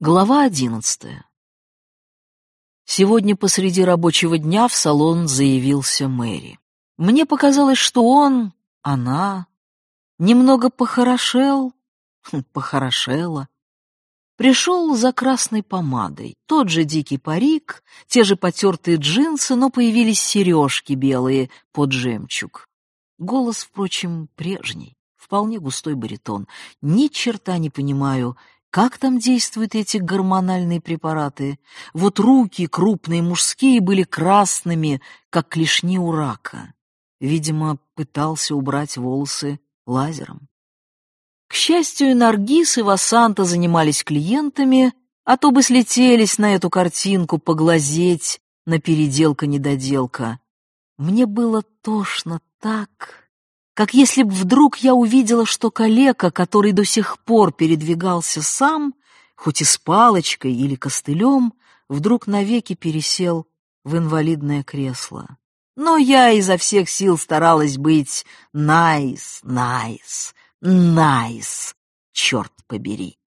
Глава одиннадцатая. Сегодня посреди рабочего дня в салон заявился Мэри. Мне показалось, что он, она, немного похорошел, хм, похорошела. Пришел за красной помадой, тот же дикий парик, те же потертые джинсы, но появились сережки белые под жемчуг. Голос, впрочем, прежний, вполне густой баритон. Ни черта не понимаю — как там действуют эти гормональные препараты? Вот руки, крупные мужские, были красными, как клешни у рака. Видимо, пытался убрать волосы лазером. К счастью, Наргиз, и Васанта занимались клиентами, а то бы слетелись на эту картинку поглазеть на переделка-недоделка. Мне было тошно так, как если б вдруг я увидела, что калека, который до сих пор передвигался сам, хоть и с палочкой или костылем, вдруг навеки пересел в инвалидное кресло. Но я изо всех сил старалась быть найс, найс, найс, черт побери.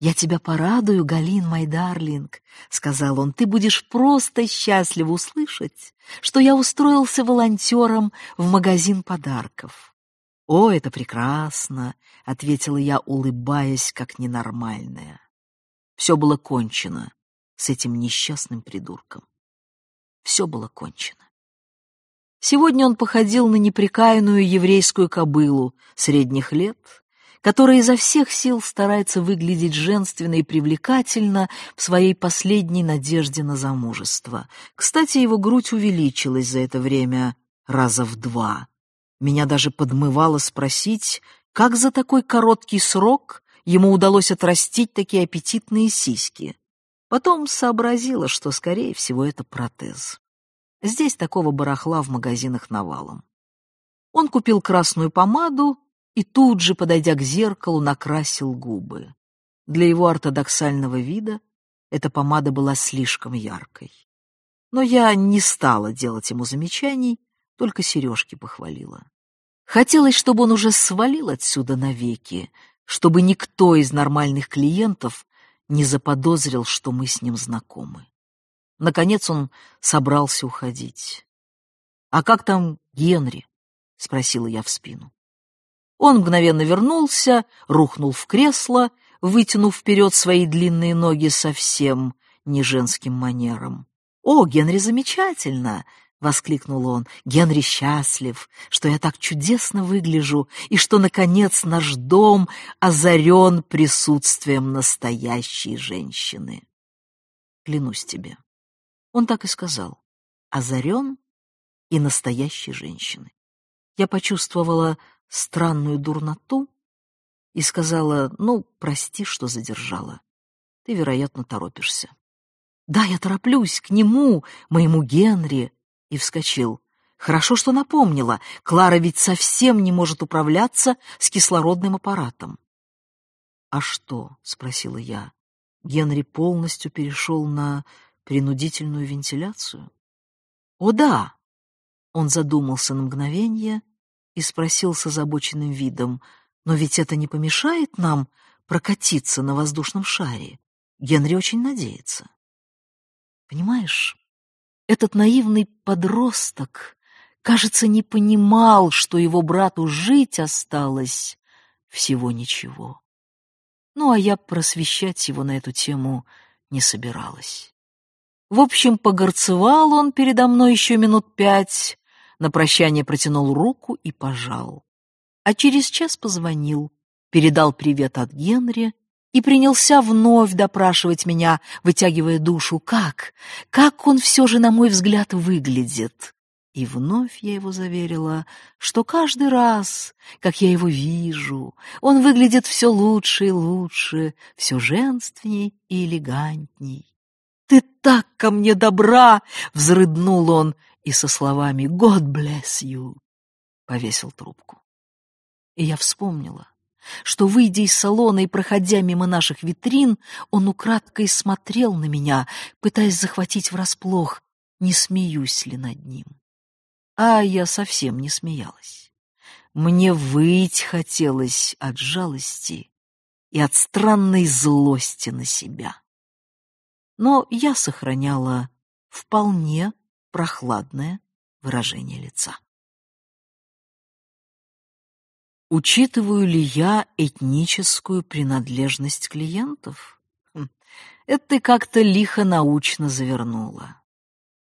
«Я тебя порадую, Галин, мой дарлинг», — сказал он. «Ты будешь просто счастлив услышать, что я устроился волонтером в магазин подарков». «О, это прекрасно», — ответила я, улыбаясь, как ненормальная. Все было кончено с этим несчастным придурком. Все было кончено. Сегодня он походил на неприкаянную еврейскую кобылу средних лет, которая изо всех сил старается выглядеть женственно и привлекательно в своей последней надежде на замужество. Кстати, его грудь увеличилась за это время раза в два. Меня даже подмывало спросить, как за такой короткий срок ему удалось отрастить такие аппетитные сиськи. Потом сообразила, что, скорее всего, это протез. Здесь такого барахла в магазинах навалом. Он купил красную помаду и тут же, подойдя к зеркалу, накрасил губы. Для его ортодоксального вида эта помада была слишком яркой. Но я не стала делать ему замечаний, только сережки похвалила. Хотелось, чтобы он уже свалил отсюда навеки, чтобы никто из нормальных клиентов не заподозрил, что мы с ним знакомы. Наконец он собрался уходить. «А как там Генри?» — спросила я в спину. Он мгновенно вернулся, рухнул в кресло, вытянув вперед свои длинные ноги совсем не женским манером. «О, Генри замечательно!» — воскликнул он. «Генри счастлив, что я так чудесно выгляжу и что, наконец, наш дом озарен присутствием настоящей женщины». Клянусь тебе. Он так и сказал. Озарен и настоящей женщины. Я почувствовала странную дурноту и сказала, ну, прости, что задержала. Ты, вероятно, торопишься. Да, я тороплюсь к нему, моему Генри, и вскочил. Хорошо, что напомнила. Клара ведь совсем не может управляться с кислородным аппаратом. А что? спросила я. Генри полностью перешел на принудительную вентиляцию. О да. Он задумался на мгновение и спросил с озабоченным видом, «Но ведь это не помешает нам прокатиться на воздушном шаре? Генри очень надеется». Понимаешь, этот наивный подросток, кажется, не понимал, что его брату жить осталось всего ничего. Ну, а я просвещать его на эту тему не собиралась. В общем, погорцевал он передо мной еще минут пять, на прощание протянул руку и пожал. А через час позвонил, передал привет от Генри и принялся вновь допрашивать меня, вытягивая душу, как, как он все же, на мой взгляд, выглядит. И вновь я его заверила, что каждый раз, как я его вижу, он выглядит все лучше и лучше, все женственней и элегантней. «Ты так ко мне добра!» — взрыднул он и со словами «God bless you» повесил трубку. И я вспомнила, что, выйдя из салона и проходя мимо наших витрин, он украдкой смотрел на меня, пытаясь захватить врасплох, не смеюсь ли над ним. А я совсем не смеялась. Мне выть хотелось от жалости и от странной злости на себя. Но я сохраняла вполне прохладное выражение лица. Учитываю ли я этническую принадлежность клиентов? Хм, это ты как-то лихо научно завернула.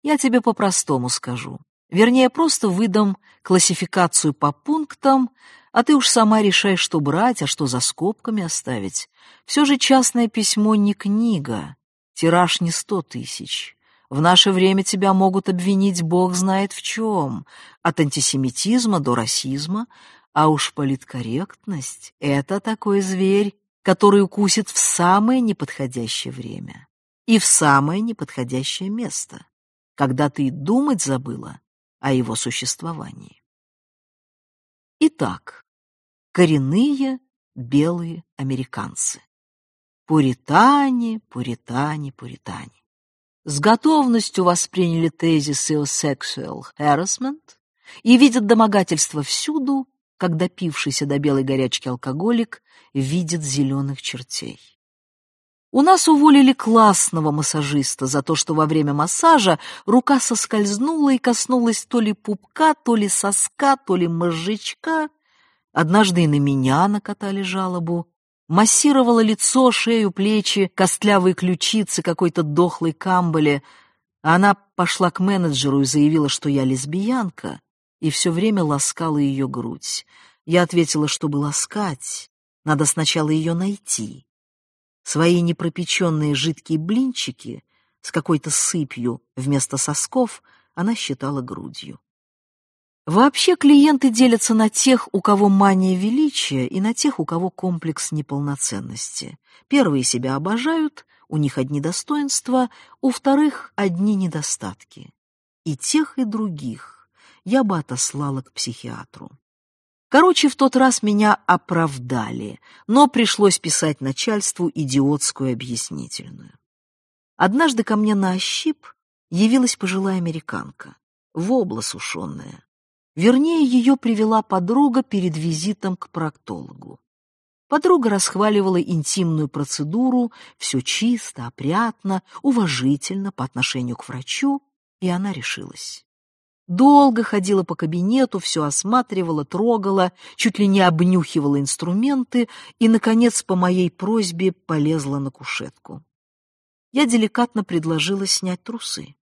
Я тебе по-простому скажу. Вернее, просто выдам классификацию по пунктам, а ты уж сама решай, что брать, а что за скобками оставить. Все же частное письмо не книга, тираж не сто тысяч. В наше время тебя могут обвинить бог знает в чем, от антисемитизма до расизма, а уж политкорректность — это такой зверь, который укусит в самое неподходящее время и в самое неподходящее место, когда ты думать забыла о его существовании. Итак, коренные белые американцы. Пуритане, пуритане, пуритане. С готовностью восприняли тезисы о sexual harassment и видят домогательство всюду, как допившийся до белой горячки алкоголик видит зеленых чертей. У нас уволили классного массажиста за то, что во время массажа рука соскользнула и коснулась то ли пупка, то ли соска, то ли мозжечка. Однажды и на меня накатали жалобу. Массировала лицо, шею, плечи, костлявые ключицы какой-то дохлой камбали. Она пошла к менеджеру и заявила, что я лесбиянка и все время ласкала ее грудь. Я ответила, чтобы ласкать, надо сначала ее найти. Свои непропеченные жидкие блинчики с какой-то сыпью вместо сосков она считала грудью. Вообще клиенты делятся на тех, у кого мания величия, и на тех, у кого комплекс неполноценности. Первые себя обожают, у них одни достоинства, у вторых одни недостатки. И тех, и других я бы отослала к психиатру. Короче, в тот раз меня оправдали, но пришлось писать начальству идиотскую объяснительную. Однажды ко мне на ощип явилась пожилая американка, вобла сушеная. Вернее, ее привела подруга перед визитом к проктологу. Подруга расхваливала интимную процедуру, все чисто, опрятно, уважительно по отношению к врачу, и она решилась. Долго ходила по кабинету, все осматривала, трогала, чуть ли не обнюхивала инструменты и, наконец, по моей просьбе полезла на кушетку. Я деликатно предложила снять трусы.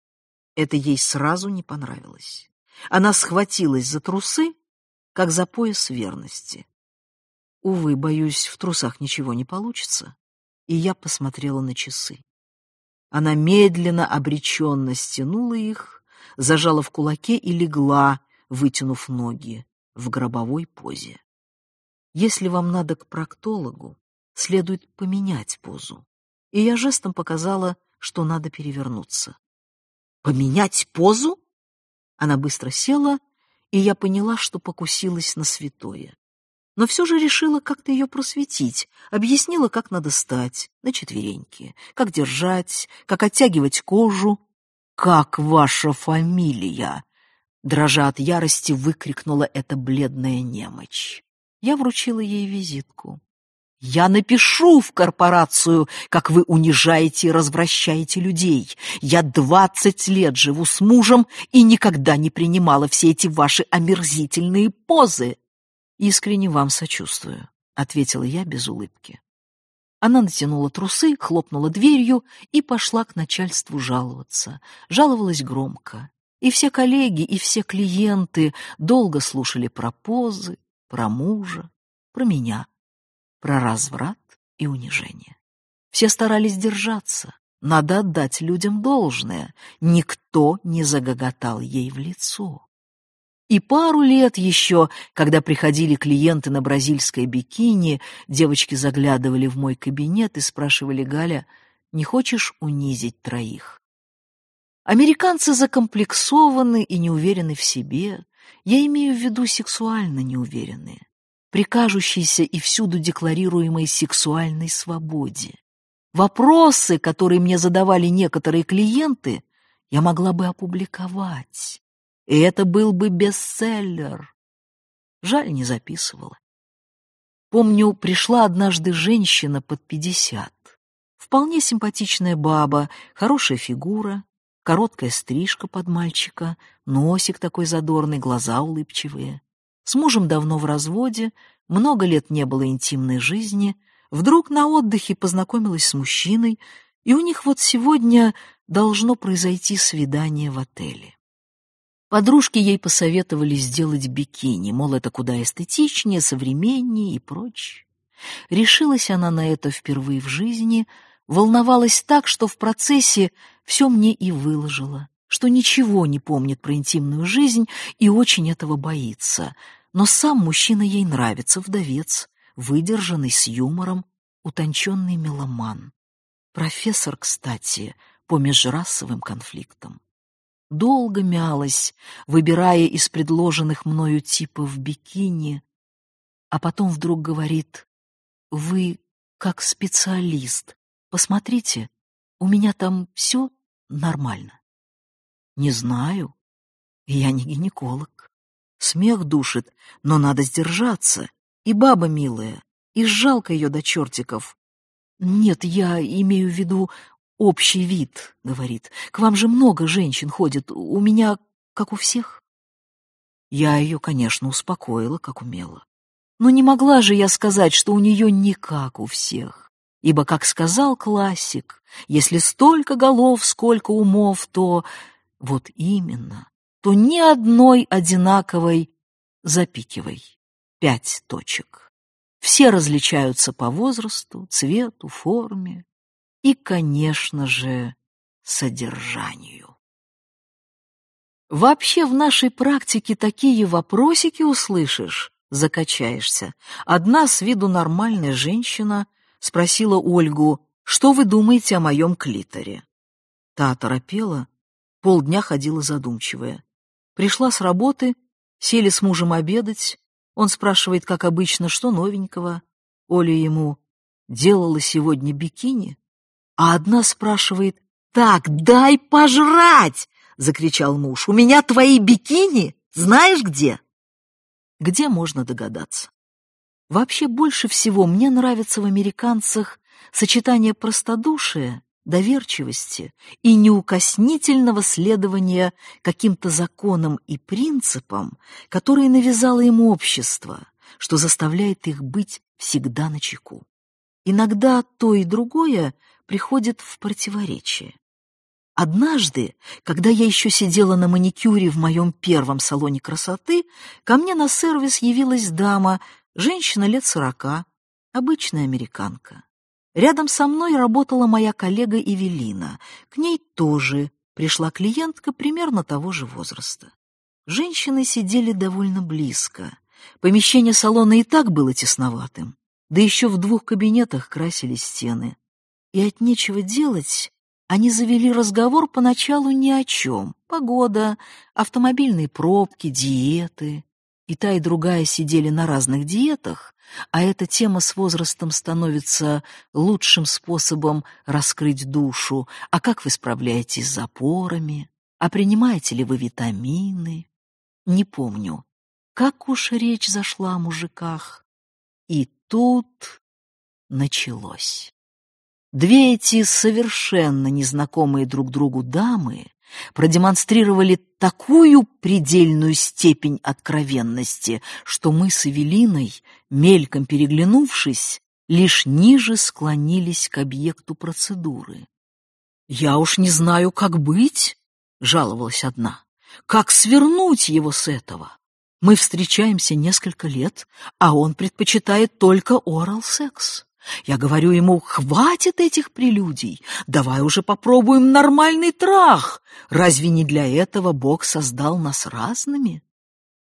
Это ей сразу не понравилось. Она схватилась за трусы, как за пояс верности. Увы, боюсь, в трусах ничего не получится. И я посмотрела на часы. Она медленно, обреченно стянула их, зажала в кулаке и легла, вытянув ноги, в гробовой позе. Если вам надо к проктологу, следует поменять позу. И я жестом показала, что надо перевернуться. «Поменять позу?» Она быстро села, и я поняла, что покусилась на святое. Но все же решила как-то ее просветить, объяснила, как надо стать на четвереньки, как держать, как оттягивать кожу, «Как ваша фамилия?» Дрожа от ярости, выкрикнула эта бледная немочь. Я вручила ей визитку. «Я напишу в корпорацию, как вы унижаете и развращаете людей. Я двадцать лет живу с мужем и никогда не принимала все эти ваши омерзительные позы». «Искренне вам сочувствую», — ответила я без улыбки. Она натянула трусы, хлопнула дверью и пошла к начальству жаловаться. Жаловалась громко. И все коллеги, и все клиенты долго слушали про позы, про мужа, про меня, про разврат и унижение. Все старались держаться. Надо отдать людям должное. Никто не загоготал ей в лицо. И пару лет еще, когда приходили клиенты на бразильское бикини, девочки заглядывали в мой кабинет и спрашивали Галя, не хочешь унизить троих? Американцы закомплексованы и неуверены в себе. Я имею в виду сексуально неуверенные, прикажущиеся и всюду декларируемой сексуальной свободе. Вопросы, которые мне задавали некоторые клиенты, я могла бы опубликовать и это был бы бестселлер. Жаль, не записывала. Помню, пришла однажды женщина под пятьдесят. Вполне симпатичная баба, хорошая фигура, короткая стрижка под мальчика, носик такой задорный, глаза улыбчивые. С мужем давно в разводе, много лет не было интимной жизни, вдруг на отдыхе познакомилась с мужчиной, и у них вот сегодня должно произойти свидание в отеле. Подружки ей посоветовали сделать бикини, мол, это куда эстетичнее, современнее и прочее. Решилась она на это впервые в жизни, волновалась так, что в процессе все мне и выложила, что ничего не помнит про интимную жизнь и очень этого боится. Но сам мужчина ей нравится, вдовец, выдержанный, с юмором, утонченный меломан. Профессор, кстати, по межрасовым конфликтам. Долго мялась, выбирая из предложенных мною типов бикини, а потом вдруг говорит, «Вы как специалист, посмотрите, у меня там все нормально». «Не знаю, я не гинеколог. Смех душит, но надо сдержаться. И баба милая, и жалко ее до чертиков. Нет, я имею в виду, общий вид, говорит. К вам же много женщин ходит, у меня как у всех. Я ее, конечно, успокоила, как умела. Но не могла же я сказать, что у нее не как у всех. Ибо, как сказал классик, если столько голов, сколько умов, то... Вот именно, то ни одной одинаковой запикивай. Пять точек. Все различаются по возрасту, цвету, форме, и, конечно же, содержанию. Вообще в нашей практике такие вопросики услышишь, закачаешься. Одна с виду нормальная женщина спросила Ольгу, что вы думаете о моем клиторе? Та оторопела, полдня ходила задумчивая. Пришла с работы, сели с мужем обедать. Он спрашивает, как обычно, что новенького. Оля ему, делала сегодня бикини? А одна спрашивает, «Так, дай пожрать!» — закричал муж. «У меня твои бикини, знаешь где?» Где можно догадаться? Вообще больше всего мне нравится в американцах сочетание простодушия, доверчивости и неукоснительного следования каким-то законам и принципам, которые навязало им общество, что заставляет их быть всегда на чеку. Иногда то и другое приходит в противоречие. Однажды, когда я еще сидела на маникюре в моем первом салоне красоты, ко мне на сервис явилась дама, женщина лет сорока, обычная американка. Рядом со мной работала моя коллега Эвелина. К ней тоже пришла клиентка примерно того же возраста. Женщины сидели довольно близко. Помещение салона и так было тесноватым, да еще в двух кабинетах красились стены и от нечего делать они завели разговор поначалу ни о чем. Погода, автомобильные пробки, диеты. И та, и другая сидели на разных диетах, а эта тема с возрастом становится лучшим способом раскрыть душу. А как вы справляетесь с запорами? А принимаете ли вы витамины? Не помню. Как уж речь зашла о мужиках. И тут началось. Две эти совершенно незнакомые друг другу дамы продемонстрировали такую предельную степень откровенности, что мы с Эвелиной, мельком переглянувшись, лишь ниже склонились к объекту процедуры. «Я уж не знаю, как быть», — жаловалась одна. «Как свернуть его с этого? Мы встречаемся несколько лет, а он предпочитает только орал-секс. Я говорю ему, хватит этих прелюдий, давай уже попробуем нормальный трах. Разве не для этого Бог создал нас разными?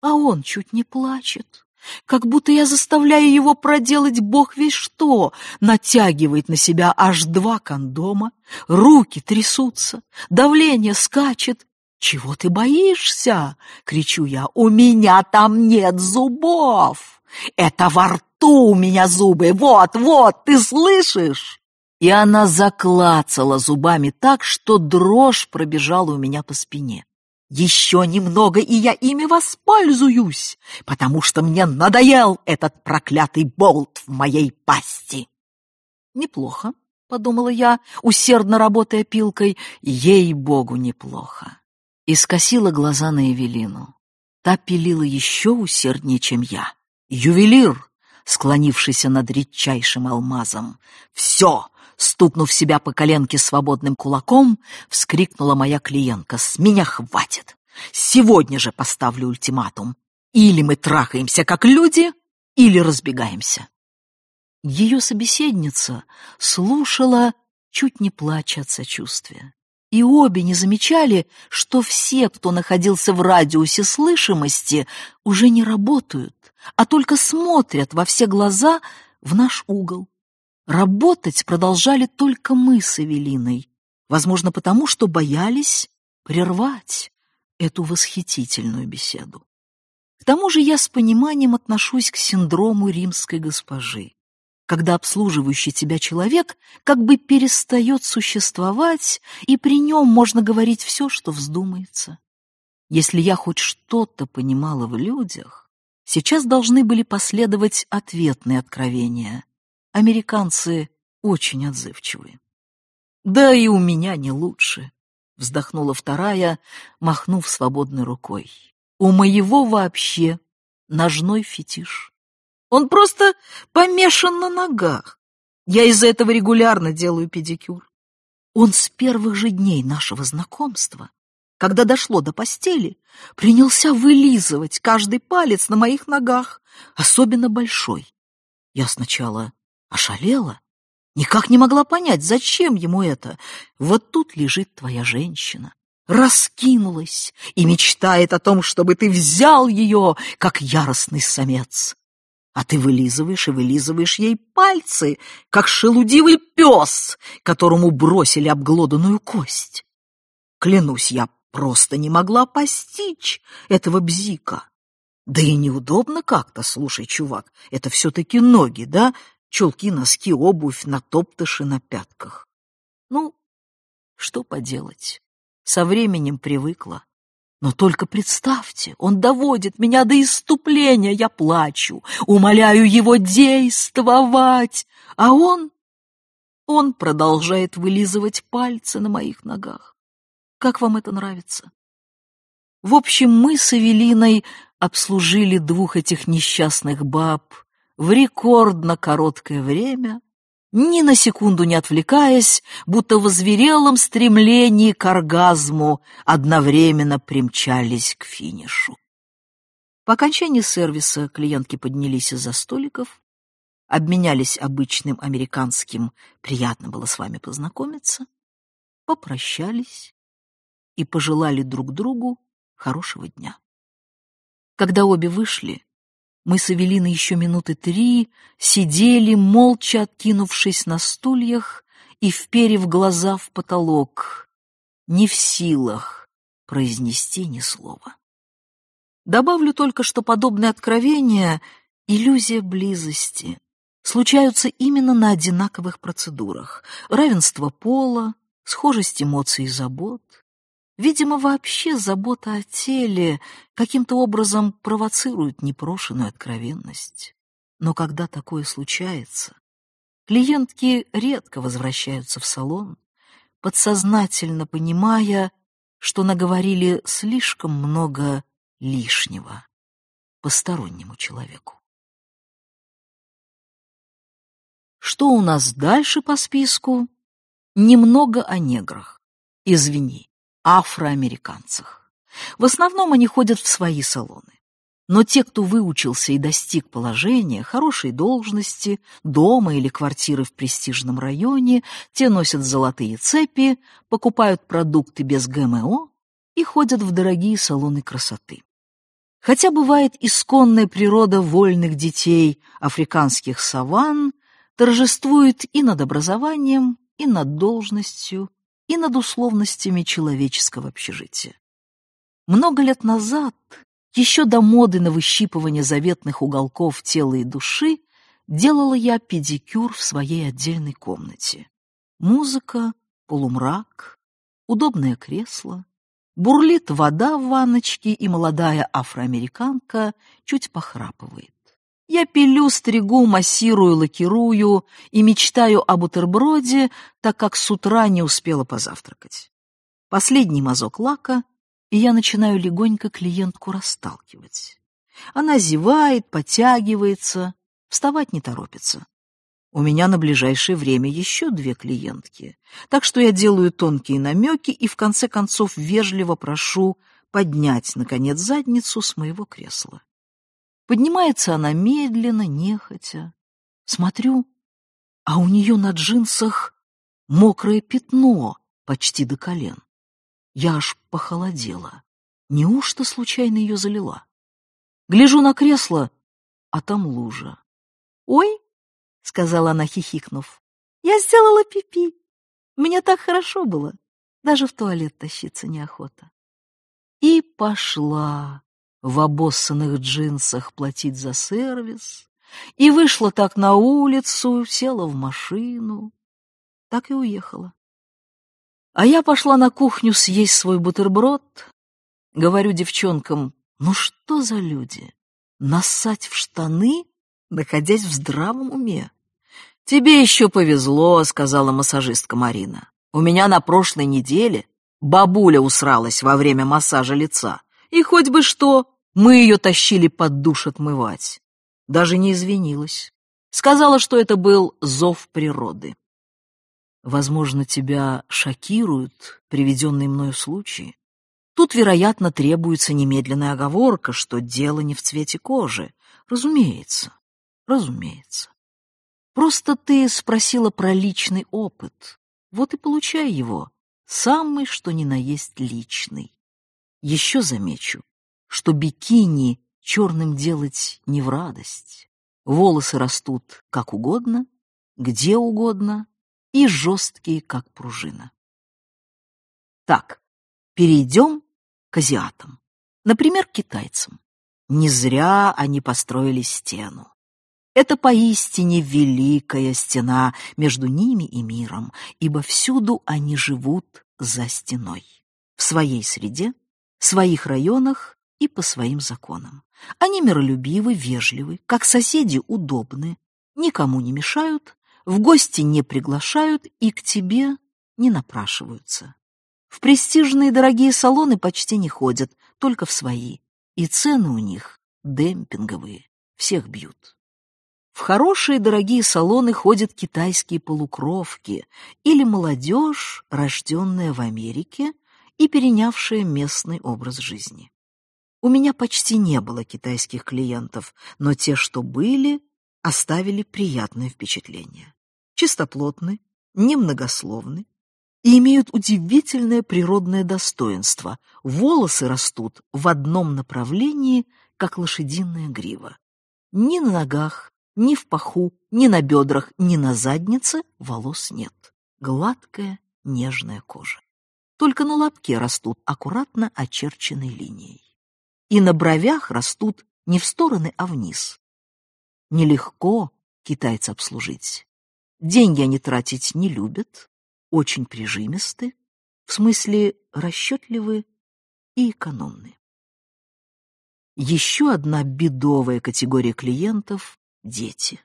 А он чуть не плачет, как будто я заставляю его проделать Бог весь что, натягивает на себя аж два кондома, руки трясутся, давление скачет. «Чего ты боишься?» — кричу я. «У меня там нет зубов! Это во рту!» Рту у меня зубы, вот, вот, ты слышишь?» И она заклацала зубами так, что дрожь пробежала у меня по спине. Еще немного, и я ими воспользуюсь, потому что мне надоел этот проклятый болт в моей пасти. Неплохо, — подумала я, усердно работая пилкой, — ей-богу, неплохо. И скосила глаза на Эвелину. Та пилила еще усерднее, чем я. Ювелир, склонившийся над редчайшим алмазом. «Все!» — стукнув себя по коленке свободным кулаком, вскрикнула моя клиентка. «С меня хватит! Сегодня же поставлю ультиматум. Или мы трахаемся как люди, или разбегаемся». Ее собеседница слушала, чуть не плача от сочувствия. И обе не замечали, что все, кто находился в радиусе слышимости, уже не работают, а только смотрят во все глаза в наш угол. Работать продолжали только мы с Эвелиной, возможно, потому что боялись прервать эту восхитительную беседу. К тому же я с пониманием отношусь к синдрому римской госпожи когда обслуживающий тебя человек как бы перестает существовать, и при нем можно говорить все, что вздумается. Если я хоть что-то понимала в людях, сейчас должны были последовать ответные откровения. Американцы очень отзывчивые. Да и у меня не лучше, вздохнула вторая, махнув свободной рукой. У моего вообще ножной фетиш. Он просто помешан на ногах. Я из-за этого регулярно делаю педикюр. Он с первых же дней нашего знакомства, когда дошло до постели, принялся вылизывать каждый палец на моих ногах, особенно большой. Я сначала ошалела, никак не могла понять, зачем ему это. Вот тут лежит твоя женщина, раскинулась и мечтает о том, чтобы ты взял ее, как яростный самец а ты вылизываешь и вылизываешь ей пальцы, как шелудивый пес, которому бросили обглоданную кость. Клянусь, я просто не могла постичь этого бзика. Да и неудобно как-то, слушай, чувак, это все-таки ноги, да? Чулки, носки, обувь, натоптыши на пятках. Ну, что поделать, со временем привыкла. Но только представьте, он доводит меня до иступления, я плачу, умоляю его действовать, а он... Он продолжает вылизывать пальцы на моих ногах. Как вам это нравится? В общем, мы с Эвелиной обслужили двух этих несчастных баб в рекордно короткое время ни на секунду не отвлекаясь, будто в озверелом стремлении к оргазму одновременно примчались к финишу. По окончании сервиса клиентки поднялись из-за столиков, обменялись обычным американским «приятно было с вами познакомиться», попрощались и пожелали друг другу хорошего дня. Когда обе вышли, мы с Эвелиной еще минуты три сидели, молча откинувшись на стульях и вперев глаза в потолок, не в силах произнести ни слова. Добавлю только, что подобные откровения — иллюзия близости, случаются именно на одинаковых процедурах. Равенство пола, схожесть эмоций и забот, Видимо, вообще забота о теле каким-то образом провоцирует непрошенную откровенность. Но когда такое случается, клиентки редко возвращаются в салон, подсознательно понимая, что наговорили слишком много лишнего постороннему человеку. Что у нас дальше по списку? Немного о неграх. Извини афроамериканцах. В основном они ходят в свои салоны. Но те, кто выучился и достиг положения, хорошей должности, дома или квартиры в престижном районе, те носят золотые цепи, покупают продукты без ГМО и ходят в дорогие салоны красоты. Хотя бывает исконная природа вольных детей африканских саван торжествует и над образованием, и над должностью, и над условностями человеческого общежития. Много лет назад, еще до моды на выщипывание заветных уголков тела и души, делала я педикюр в своей отдельной комнате. Музыка, полумрак, удобное кресло, Бурлит вода в ванночке, и молодая афроамериканка чуть похрапывает. Я пилю, стригу, массирую, лакирую и мечтаю о бутерброде, так как с утра не успела позавтракать. Последний мазок лака, и я начинаю легонько клиентку расталкивать. Она зевает, подтягивается, вставать не торопится. У меня на ближайшее время еще две клиентки, так что я делаю тонкие намеки и в конце концов вежливо прошу поднять, наконец, задницу с моего кресла. Поднимается она медленно, нехотя. Смотрю, а у нее на джинсах мокрое пятно почти до колен. Я аж похолодела. Неужто случайно ее залила? Гляжу на кресло, а там лужа. «Ой!» — сказала она, хихикнув. «Я сделала пипи. -пи. Мне так хорошо было. Даже в туалет тащиться неохота». И пошла в обоссанных джинсах платить за сервис, и вышла так на улицу, села в машину, так и уехала. А я пошла на кухню съесть свой бутерброд, говорю девчонкам, ну что за люди, нассать в штаны находясь в здравом уме. «Тебе еще повезло», — сказала массажистка Марина. «У меня на прошлой неделе бабуля усралась во время массажа лица. И хоть бы что, мы ее тащили под душ отмывать. Даже не извинилась. Сказала, что это был зов природы. Возможно, тебя шокируют приведенные мною случаи. Тут, вероятно, требуется немедленная оговорка, что дело не в цвете кожи. Разумеется. Разумеется. Просто ты спросила про личный опыт. Вот и получай его. Самый, что ни на есть личный. Еще замечу, что бикини черным делать не в радость. Волосы растут как угодно, где угодно и жесткие, как пружина. Так, перейдем к азиатам. Например, китайцам. Не зря они построили стену. Это поистине великая стена между ними и миром, ибо всюду они живут за стеной, в своей среде, своих районах и по своим законам. Они миролюбивы, вежливы, как соседи удобны, никому не мешают, в гости не приглашают и к тебе не напрашиваются. В престижные дорогие салоны почти не ходят, только в свои, и цены у них демпинговые, всех бьют. В хорошие дорогие салоны ходят китайские полукровки или молодежь, рожденная в Америке и перенявшая местный образ жизни. У меня почти не было китайских клиентов, но те, что были, оставили приятное впечатление. Чистоплотны, немногословны и имеют удивительное природное достоинство. Волосы растут в одном направлении, как лошадиная грива. Ни на ногах, ни в паху, ни на бедрах, ни на заднице волос нет. Гладкая, нежная кожа. Только на лобке растут аккуратно очерченной линией. И на бровях растут не в стороны, а вниз. Нелегко китайца обслужить. Деньги они тратить не любят, очень прижимисты, в смысле расчетливы и экономны. Еще одна бедовая категория клиентов дети.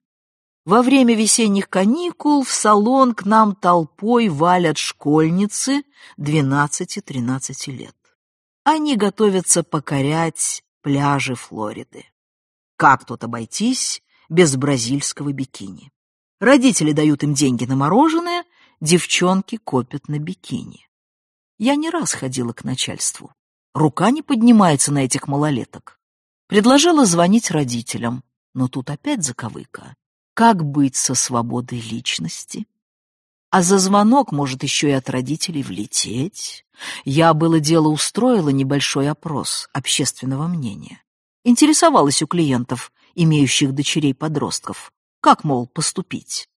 Во время весенних каникул в салон к нам толпой валят школьницы 12-13 лет. Они готовятся покорять пляжи Флориды. Как тут обойтись без бразильского бикини? Родители дают им деньги на мороженое, девчонки копят на бикини. Я не раз ходила к начальству. Рука не поднимается на этих малолеток. Предложила звонить родителям. Но тут опять заковыка. Как быть со свободой личности? А за звонок может еще и от родителей влететь. Я было дело устроила небольшой опрос общественного мнения. Интересовалась у клиентов, имеющих дочерей-подростков, как, мол, поступить.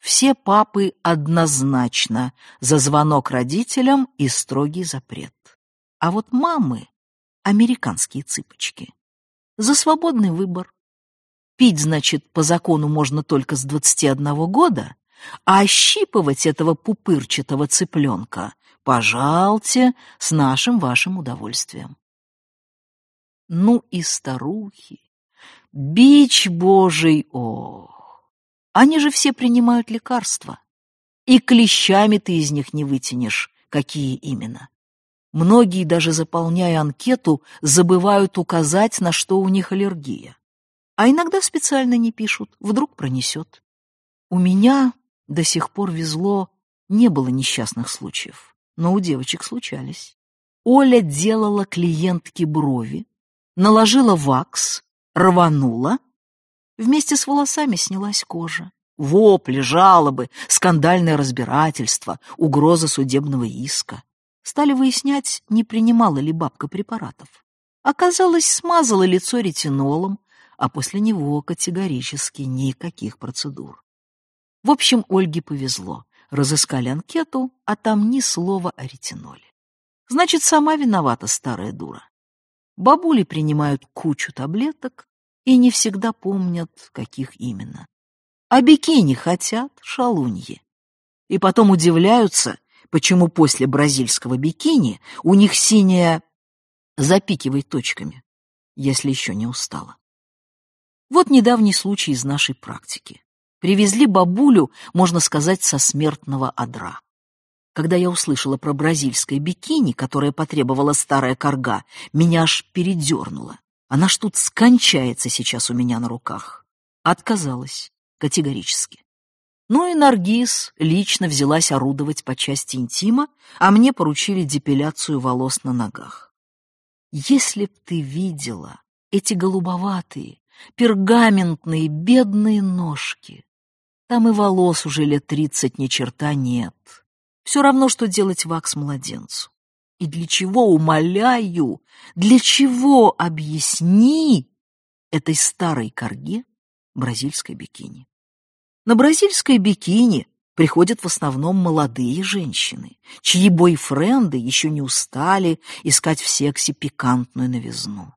Все папы однозначно за звонок родителям и строгий запрет. А вот мамы, американские цыпочки, за свободный выбор. Пить, значит, по закону можно только с 21 года, а ощипывать этого пупырчатого цыпленка, пожалуйте, с нашим вашим удовольствием. Ну и старухи, бич божий, ох! Они же все принимают лекарства, и клещами ты из них не вытянешь, какие именно. Многие, даже заполняя анкету, забывают указать, на что у них аллергия. А иногда специально не пишут, вдруг пронесет. У меня до сих пор везло, не было несчастных случаев, но у девочек случались. Оля делала клиентке брови, наложила вакс, рванула, вместе с волосами снялась кожа. Вопли, жалобы, скандальное разбирательство, угроза судебного иска. Стали выяснять, не принимала ли бабка препаратов. Оказалось, смазала лицо ретинолом, а после него категорически никаких процедур. В общем, Ольге повезло. Разыскали анкету, а там ни слова о ретиноле. Значит, сама виновата старая дура. Бабули принимают кучу таблеток и не всегда помнят, каких именно. А бикини хотят шалуньи. И потом удивляются, почему после бразильского бикини у них синяя запикивает точками, если еще не устала. Вот недавний случай из нашей практики. Привезли бабулю, можно сказать, со смертного одра. Когда я услышала про бразильское бикини, которое потребовала старая корга, меня аж передернуло. Она ж тут скончается сейчас у меня на руках. Отказалась категорически. Ну и Наргиз лично взялась орудовать по части интима, а мне поручили депиляцию волос на ногах. Если б ты видела эти голубоватые, пергаментные, бедные ножки, там и волос уже лет тридцать ни черта нет. Все равно, что делать вакс младенцу. И для чего, умоляю, для чего объясни этой старой корге бразильской бикини? На бразильское бикини приходят в основном молодые женщины, чьи бойфренды еще не устали искать в сексе пикантную новизну.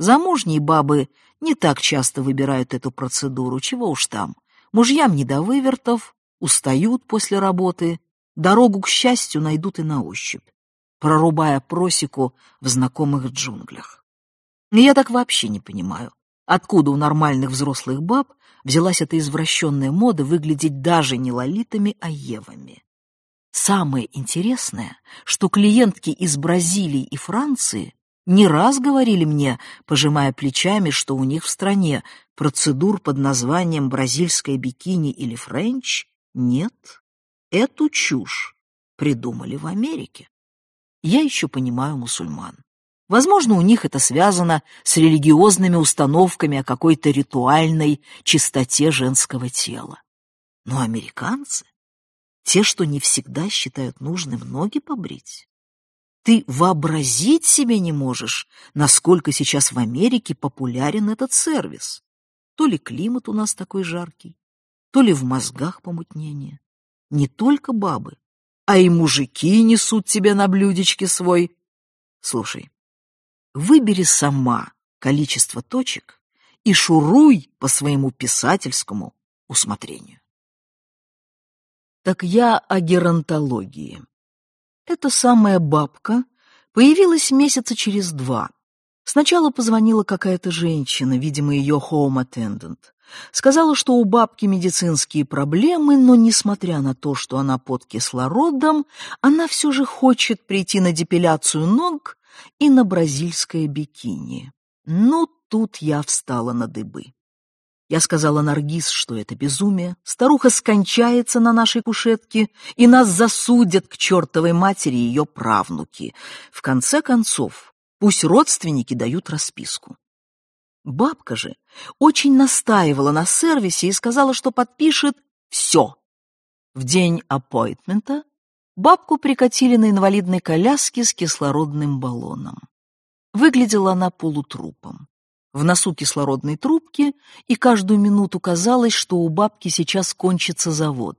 Замужние бабы не так часто выбирают эту процедуру, чего уж там. Мужьям не до вывертов, устают после работы, дорогу к счастью найдут и на ощупь, прорубая просеку в знакомых джунглях. Я так вообще не понимаю, откуда у нормальных взрослых баб взялась эта извращенная мода выглядеть даже не лолитами, а евами. Самое интересное, что клиентки из Бразилии и Франции не раз говорили мне, пожимая плечами, что у них в стране процедур под названием бразильское бикини или френч нет. Эту чушь придумали в Америке. Я еще понимаю мусульман. Возможно, у них это связано с религиозными установками о какой-то ритуальной чистоте женского тела. Но американцы, те, что не всегда считают нужным ноги побрить, ты вообразить себе не можешь, насколько сейчас в Америке популярен этот сервис. То ли климат у нас такой жаркий, то ли в мозгах помутнение. Не только бабы, а и мужики несут тебе на блюдечке свой. Слушай, Выбери сама количество точек и шуруй по своему писательскому усмотрению. Так я о геронтологии. Эта самая бабка появилась месяца через два. Сначала позвонила какая-то женщина, видимо, ее attendant. Сказала, что у бабки медицинские проблемы, но, несмотря на то, что она под кислородом, она все же хочет прийти на депиляцию ног и на бразильское бикини. Ну, тут я встала на дыбы. Я сказала Наргиз, что это безумие, старуха скончается на нашей кушетке, и нас засудят к чертовой матери ее правнуки. В конце концов, пусть родственники дают расписку. Бабка же очень настаивала на сервисе и сказала, что подпишет все. В день аппойтмента Бабку прикатили на инвалидной коляске с кислородным баллоном. Выглядела она полутрупом. В носу кислородной трубки, и каждую минуту казалось, что у бабки сейчас кончится завод.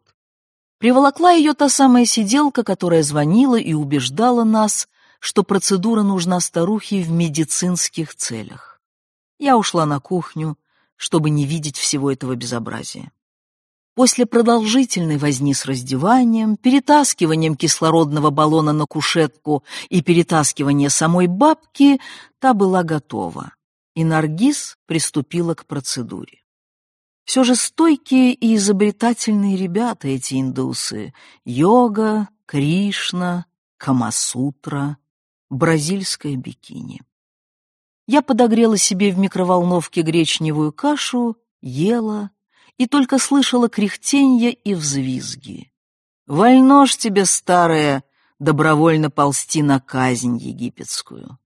Приволокла ее та самая сиделка, которая звонила и убеждала нас, что процедура нужна старухе в медицинских целях. Я ушла на кухню, чтобы не видеть всего этого безобразия. После продолжительной возни с раздеванием, перетаскиванием кислородного баллона на кушетку и перетаскивания самой бабки, та была готова, и Наргиз приступила к процедуре. Все же стойкие и изобретательные ребята эти индусы. Йога, Кришна, Камасутра, бразильское бикини. Я подогрела себе в микроволновке гречневую кашу, ела и только слышала кряхтенье и взвизги. «Вольно ж тебе, старая, добровольно ползти на казнь египетскую».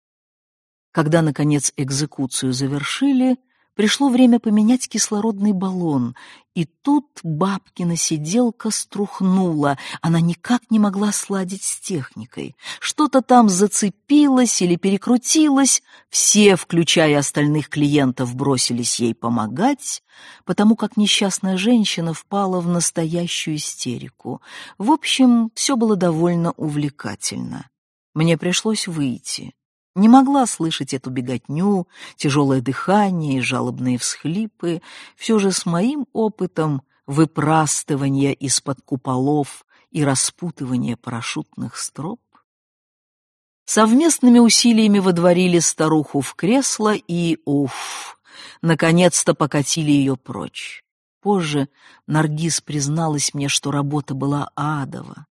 Когда, наконец, экзекуцию завершили, Пришло время поменять кислородный баллон, и тут бабкина сиделка струхнула, она никак не могла сладить с техникой. Что-то там зацепилось или перекрутилось, все, включая остальных клиентов, бросились ей помогать, потому как несчастная женщина впала в настоящую истерику. В общем, все было довольно увлекательно. Мне пришлось выйти. Не могла слышать эту беготню, тяжелое дыхание и жалобные всхлипы. Все же с моим опытом выпрастывания из-под куполов и распутывания парашютных строп Совместными усилиями водворили старуху в кресло и, уф, наконец-то покатили ее прочь. Позже Наргиз призналась мне, что работа была адова.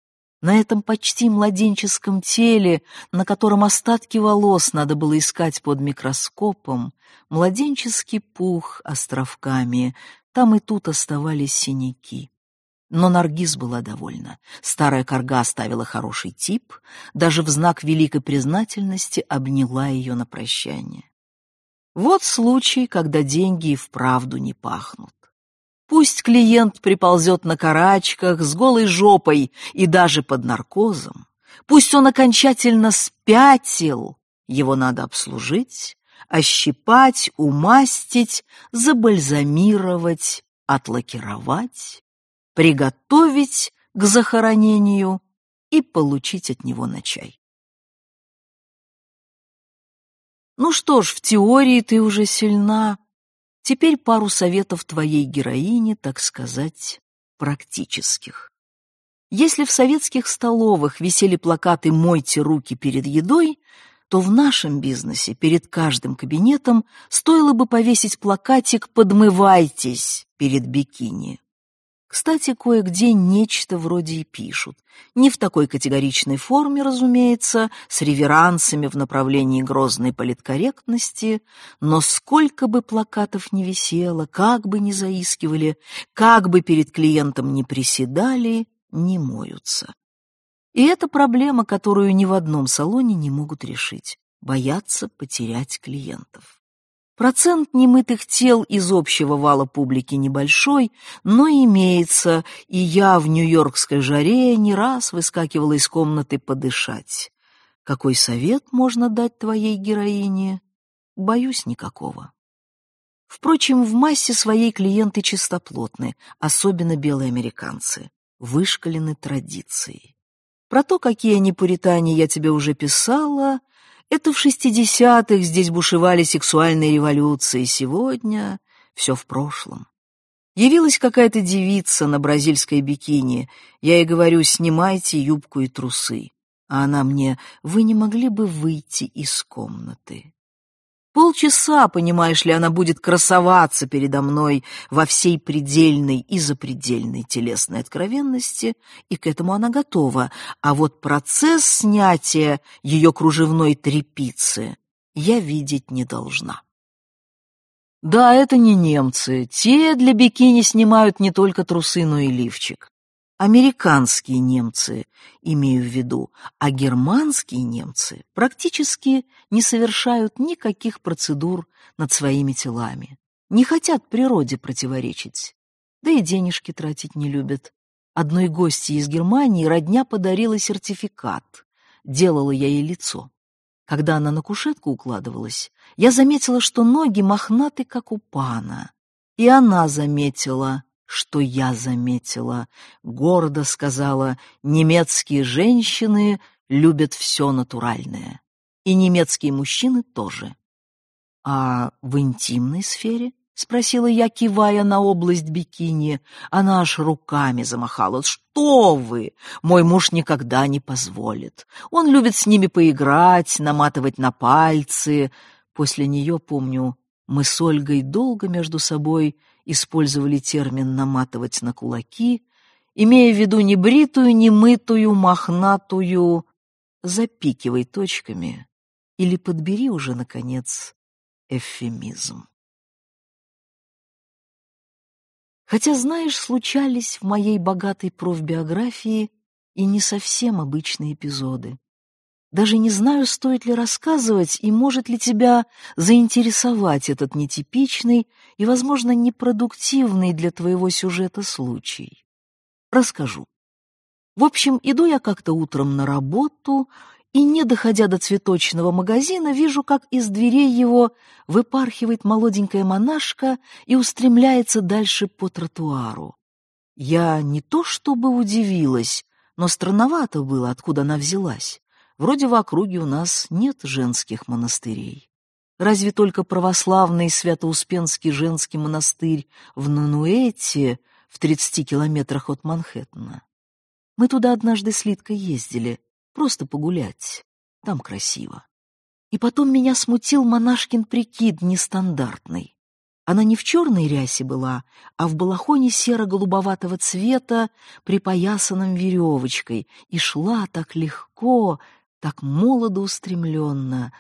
На этом почти младенческом теле, на котором остатки волос надо было искать под микроскопом, младенческий пух островками, там и тут оставались синяки. Но Наргиз была довольна. Старая корга оставила хороший тип, даже в знак великой признательности обняла ее на прощание. Вот случай, когда деньги и вправду не пахнут. Пусть клиент приползет на карачках, с голой жопой и даже под наркозом. Пусть он окончательно спятил, его надо обслужить, ощипать, умастить, забальзамировать, отлакировать, приготовить к захоронению и получить от него на чай. Ну что ж, в теории ты уже сильна, Теперь пару советов твоей героине, так сказать, практических. Если в советских столовых висели плакаты «Мойте руки перед едой», то в нашем бизнесе перед каждым кабинетом стоило бы повесить плакатик «Подмывайтесь» перед бикини. Кстати, кое-где нечто вроде и пишут. Не в такой категоричной форме, разумеется, с реверансами в направлении грозной политкорректности, но сколько бы плакатов ни висело, как бы ни заискивали, как бы перед клиентом ни приседали, не моются. И это проблема, которую ни в одном салоне не могут решить. Боятся потерять клиентов. Процент немытых тел из общего вала публики небольшой, но имеется, и я в нью-йоркской жаре не раз выскакивала из комнаты подышать. Какой совет можно дать твоей героине? Боюсь, никакого. Впрочем, в массе своей клиенты чистоплотны, особенно белые американцы, вышкалены традицией. Про то, какие они пуритане, я тебе уже писала — это в шестидесятых здесь бушевали сексуальные революции, сегодня все в прошлом. Явилась какая-то девица на бразильской бикини. Я ей говорю, снимайте юбку и трусы. А она мне, вы не могли бы выйти из комнаты? Полчаса, понимаешь ли, она будет красоваться передо мной во всей предельной и запредельной телесной откровенности, и к этому она готова. А вот процесс снятия ее кружевной трепицы я видеть не должна. Да, это не немцы. Те для бикини снимают не только трусы, но и лифчик американские немцы, имею в виду, а германские немцы практически не совершают никаких процедур над своими телами, не хотят природе противоречить, да и денежки тратить не любят. Одной гости из Германии родня подарила сертификат, делала я ей лицо. Когда она на кушетку укладывалась, я заметила, что ноги мохнаты, как у пана, и она заметила, что я заметила, гордо сказала, немецкие женщины любят все натуральное. И немецкие мужчины тоже. А в интимной сфере — спросила я, кивая на область бикини. Она аж руками замахала. «Что вы! Мой муж никогда не позволит. Он любит с ними поиграть, наматывать на пальцы». После нее, помню, мы с Ольгой долго между собой использовали термин «наматывать на кулаки», имея в виду не бритую, не мытую, мохнатую, запикивай точками или подбери уже, наконец, эвфемизм. Хотя, знаешь, случались в моей богатой профбиографии и не совсем обычные эпизоды. Даже не знаю, стоит ли рассказывать и может ли тебя заинтересовать этот нетипичный и, возможно, непродуктивный для твоего сюжета случай. Расскажу. В общем, иду я как-то утром на работу и, не доходя до цветочного магазина, вижу, как из дверей его выпархивает молоденькая монашка и устремляется дальше по тротуару. Я не то чтобы удивилась, но странновато было, откуда она взялась. Вроде в округе у нас нет женских монастырей. Разве только православный Свято-Успенский женский монастырь в Нануэте в 30 километрах от Манхэттена. Мы туда однажды с Литкой ездили, просто погулять. Там красиво. И потом меня смутил монашкин прикид нестандартный. Она не в черной рясе была, а в балахоне серо-голубоватого цвета, припоясанном веревочкой, и шла так легко, так молодо устремленно,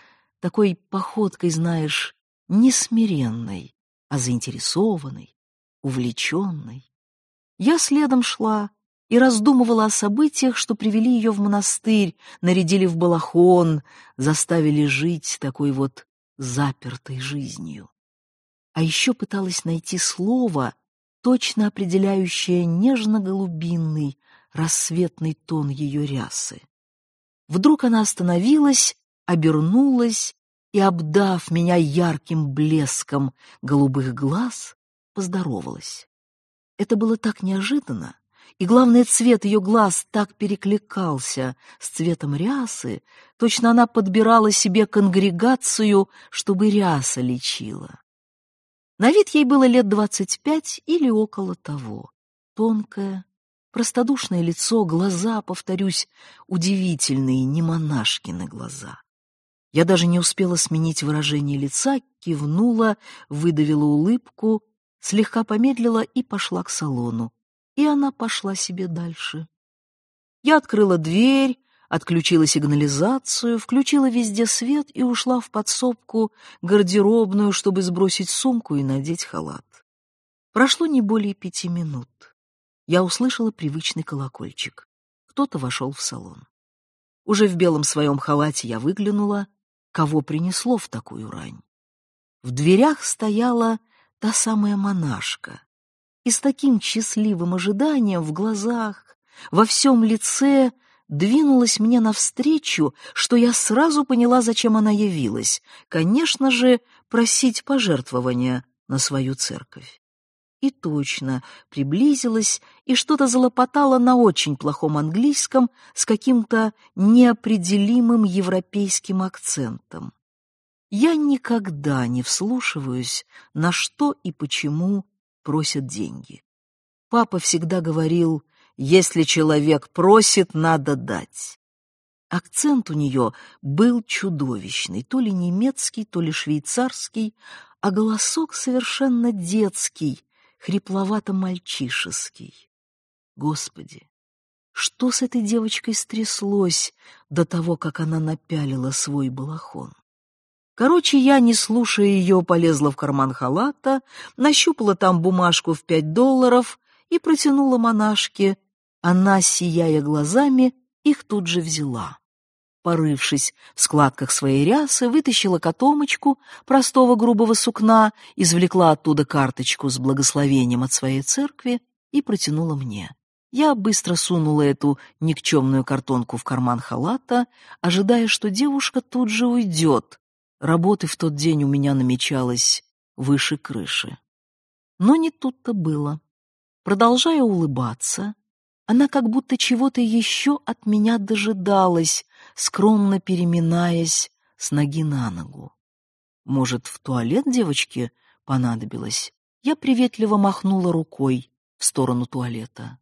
такой походкой, знаешь, не смиренной, а заинтересованной, увлеченной. Я следом шла и раздумывала о событиях, что привели ее в монастырь, нарядили в балахон, заставили жить такой вот запертой жизнью. А еще пыталась найти слово, точно определяющее нежно-голубинный, рассветный тон ее рясы. Вдруг она остановилась, обернулась и, обдав меня ярким блеском голубых глаз, поздоровалась. Это было так неожиданно, и, главный цвет ее глаз так перекликался с цветом рясы, точно она подбирала себе конгрегацию, чтобы ряса лечила. На вид ей было лет двадцать пять или около того. Тонкое, Простодушное лицо, глаза, повторюсь, удивительные, не монашкины глаза. Я даже не успела сменить выражение лица, кивнула, выдавила улыбку, слегка помедлила и пошла к салону. И она пошла себе дальше. Я открыла дверь, отключила сигнализацию, включила везде свет и ушла в подсобку гардеробную, чтобы сбросить сумку и надеть халат. Прошло не более пяти минут я услышала привычный колокольчик. Кто-то вошел в салон. Уже в белом своем халате я выглянула, кого принесло в такую рань. В дверях стояла та самая монашка. И с таким счастливым ожиданием в глазах, во всем лице двинулась мне навстречу, что я сразу поняла, зачем она явилась. Конечно же, просить пожертвования на свою церковь. И точно приблизилась и что-то залопотала на очень плохом английском с каким-то неопределимым европейским акцентом. Я никогда не вслушиваюсь, на что и почему просят деньги. Папа всегда говорил, если человек просит, надо дать. Акцент у нее был чудовищный, то ли немецкий, то ли швейцарский, а голосок совершенно детский, хрипловато-мальчишеский. Господи, что с этой девочкой стряслось до того, как она напялила свой балахон? Короче, я, не слушая ее, полезла в карман халата, нащупала там бумажку в пять долларов и протянула монашке. Она, сияя глазами, их тут же взяла порывшись в складках своей рясы, вытащила котомочку простого грубого сукна, извлекла оттуда карточку с благословением от своей церкви и протянула мне. Я быстро сунула эту никчемную картонку в карман халата, ожидая, что девушка тут же уйдет. Работы в тот день у меня намечалось выше крыши. Но не тут-то было. Продолжая улыбаться, она как будто чего-то еще от меня дожидалась, скромно переминаясь с ноги на ногу. Может, в туалет девочки понадобилось, я приветливо махнула рукой в сторону туалета.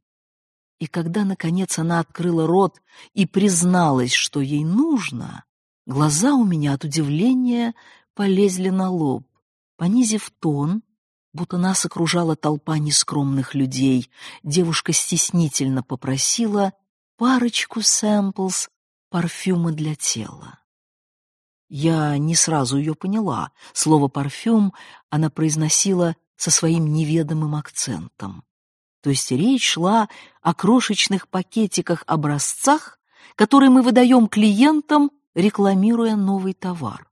И когда, наконец, она открыла рот и призналась, что ей нужно, глаза у меня от удивления полезли на лоб. Понизив тон, будто нас окружала толпа нескромных людей, девушка стеснительно попросила парочку сэмплс парфюма для тела. Я не сразу ее поняла. Слово «парфюм» она произносила со своим неведомым акцентом. То есть речь шла о крошечных пакетиках-образцах, которые мы выдаем клиентам, рекламируя новый товар.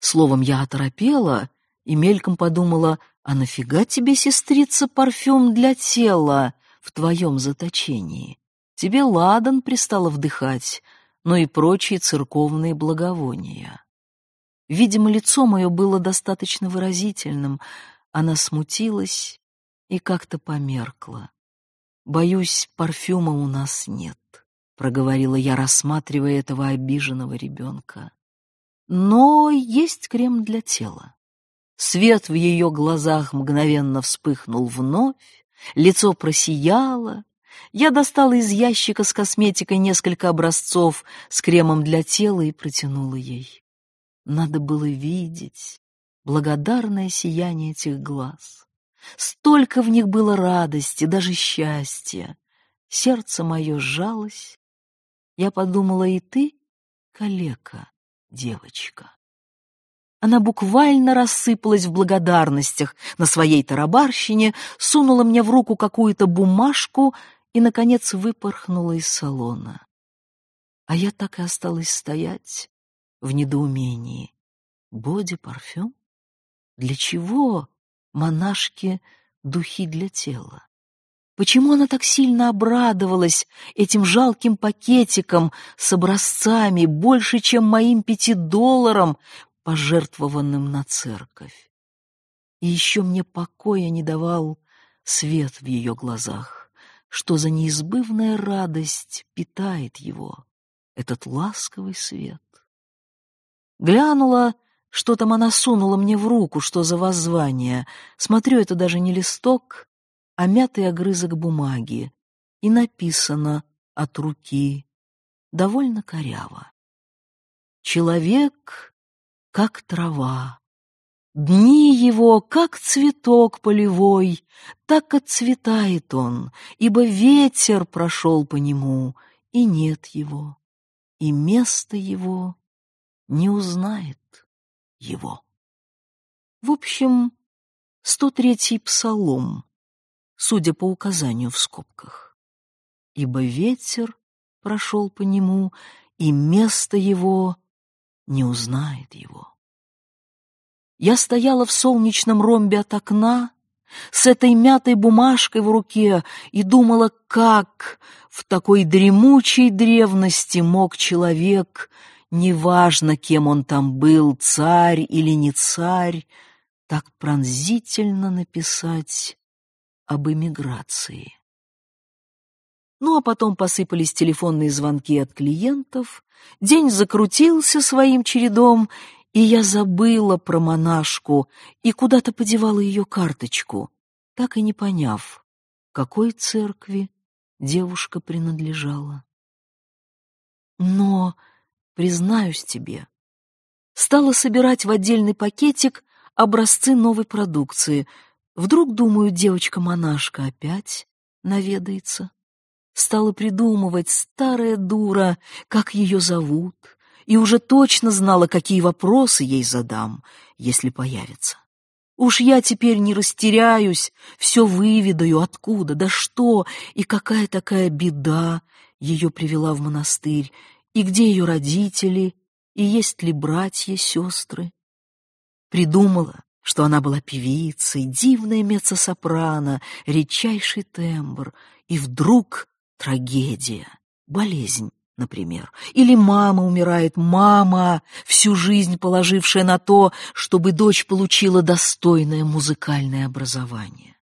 Словом, я оторопела и мельком подумала, а нафига тебе, сестрица, парфюм для тела в твоем заточении? Тебе ладан пристало вдыхать, но и прочие церковные благовония. Видимо, лицо мое было достаточно выразительным. Она смутилась и как-то померкла. «Боюсь, парфюма у нас нет», — проговорила я, рассматривая этого обиженного ребенка. «Но есть крем для тела». Свет в ее глазах мгновенно вспыхнул вновь, лицо просияло, я достала из ящика с косметикой несколько образцов с кремом для тела и протянула ей. Надо было видеть благодарное сияние этих глаз. Столько в них было радости, даже счастья. Сердце мое сжалось. Я подумала, и ты, калека, девочка. Она буквально рассыпалась в благодарностях на своей тарабарщине, сунула мне в руку какую-то бумажку и, наконец, выпорхнула из салона. А я так и осталась стоять в недоумении. Боди-парфюм? Для чего монашке духи для тела? Почему она так сильно обрадовалась этим жалким пакетиком с образцами больше, чем моим пяти долларам, пожертвованным на церковь? И еще мне покоя не давал свет в ее глазах что за неизбывная радость питает его, этот ласковый свет. Глянула, что там она сунула мне в руку, что за воззвание. Смотрю, это даже не листок, а мятый огрызок бумаги. И написано от руки, довольно коряво. Человек, как трава, Дни его, как цветок полевой, так отцветает он, ибо ветер прошел по нему, и нет его, и место его не узнает его. В общем, 103-й псалом, судя по указанию в скобках. Ибо ветер прошел по нему, и место его не узнает его. Я стояла в солнечном ромбе от окна, с этой мятой бумажкой в руке и думала, как в такой дремучей древности мог человек, неважно, кем он там был, царь или не царь, так пронзительно написать об эмиграции. Ну, а потом посыпались телефонные звонки от клиентов, день закрутился своим чередом, и я забыла про монашку и куда-то подевала ее карточку, так и не поняв, какой церкви девушка принадлежала. Но, признаюсь тебе, стала собирать в отдельный пакетик образцы новой продукции. Вдруг, думаю, девочка-монашка опять наведается. Стала придумывать, старая дура, как ее зовут, и уже точно знала, какие вопросы ей задам, если появится. Уж я теперь не растеряюсь, все выведаю, откуда, да что, и какая такая беда ее привела в монастырь, и где ее родители, и есть ли братья, сестры. Придумала, что она была певицей, дивная меццо-сопрано, редчайший тембр, и вдруг трагедия, болезнь например. Или мама умирает, мама, всю жизнь положившая на то, чтобы дочь получила достойное музыкальное образование.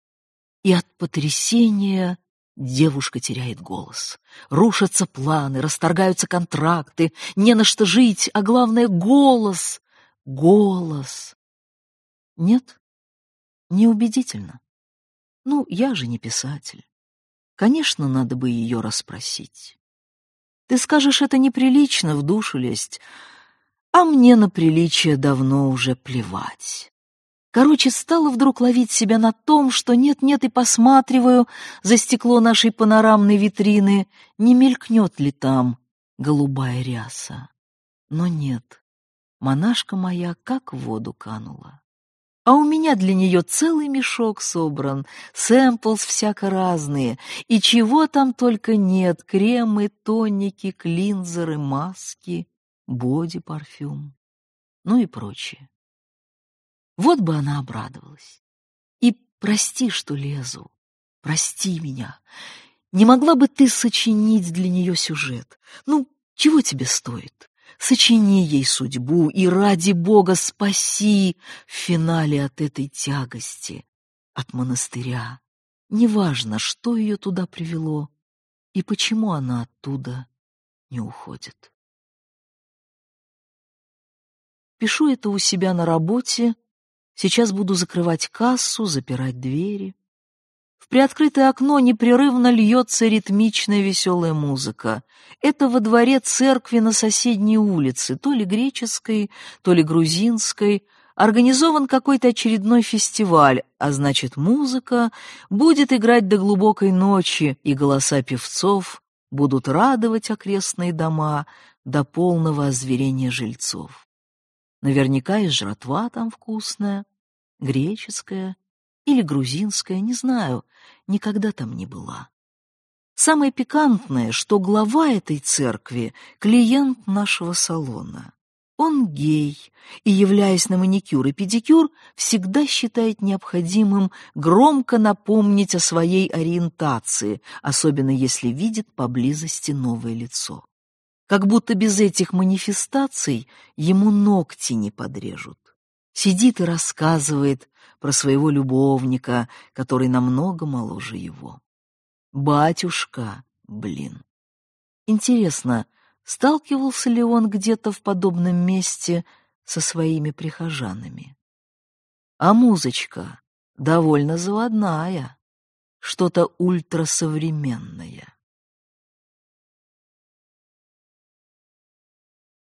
И от потрясения девушка теряет голос. Рушатся планы, расторгаются контракты, не на что жить, а главное — голос. Голос. Нет, Неубедительно. Ну, я же не писатель. Конечно, надо бы ее расспросить. Ты скажешь, это неприлично в душу лезть, а мне на приличие давно уже плевать. Короче, стала вдруг ловить себя на том, что нет-нет и посматриваю за стекло нашей панорамной витрины, не мелькнет ли там голубая ряса. Но нет, монашка моя как в воду канула. А у меня для нее целый мешок собран, сэмплс всяко разные, и чего там только нет, кремы, тоники, клинзеры, маски, боди-парфюм, ну и прочее. Вот бы она обрадовалась. И прости, что лезу, прости меня. Не могла бы ты сочинить для нее сюжет? Ну, чего тебе стоит? Сочини ей судьбу и, ради Бога, спаси в финале от этой тягости, от монастыря. Неважно, что ее туда привело и почему она оттуда не уходит. Пишу это у себя на работе, сейчас буду закрывать кассу, запирать двери. В приоткрытое окно непрерывно льется ритмичная веселая музыка. Это во дворе церкви на соседней улице, то ли греческой, то ли грузинской. Организован какой-то очередной фестиваль, а значит, музыка будет играть до глубокой ночи, и голоса певцов будут радовать окрестные дома до полного озверения жильцов. Наверняка и жратва там вкусная, греческая или грузинская, не знаю, никогда там не была. Самое пикантное, что глава этой церкви — клиент нашего салона. Он гей и, являясь на маникюр и педикюр, всегда считает необходимым громко напомнить о своей ориентации, особенно если видит поблизости новое лицо. Как будто без этих манифестаций ему ногти не подрежут сидит и рассказывает про своего любовника, который намного моложе его. Батюшка, блин. Интересно, сталкивался ли он где-то в подобном месте со своими прихожанами? А музычка довольно заводная, что-то ультрасовременное.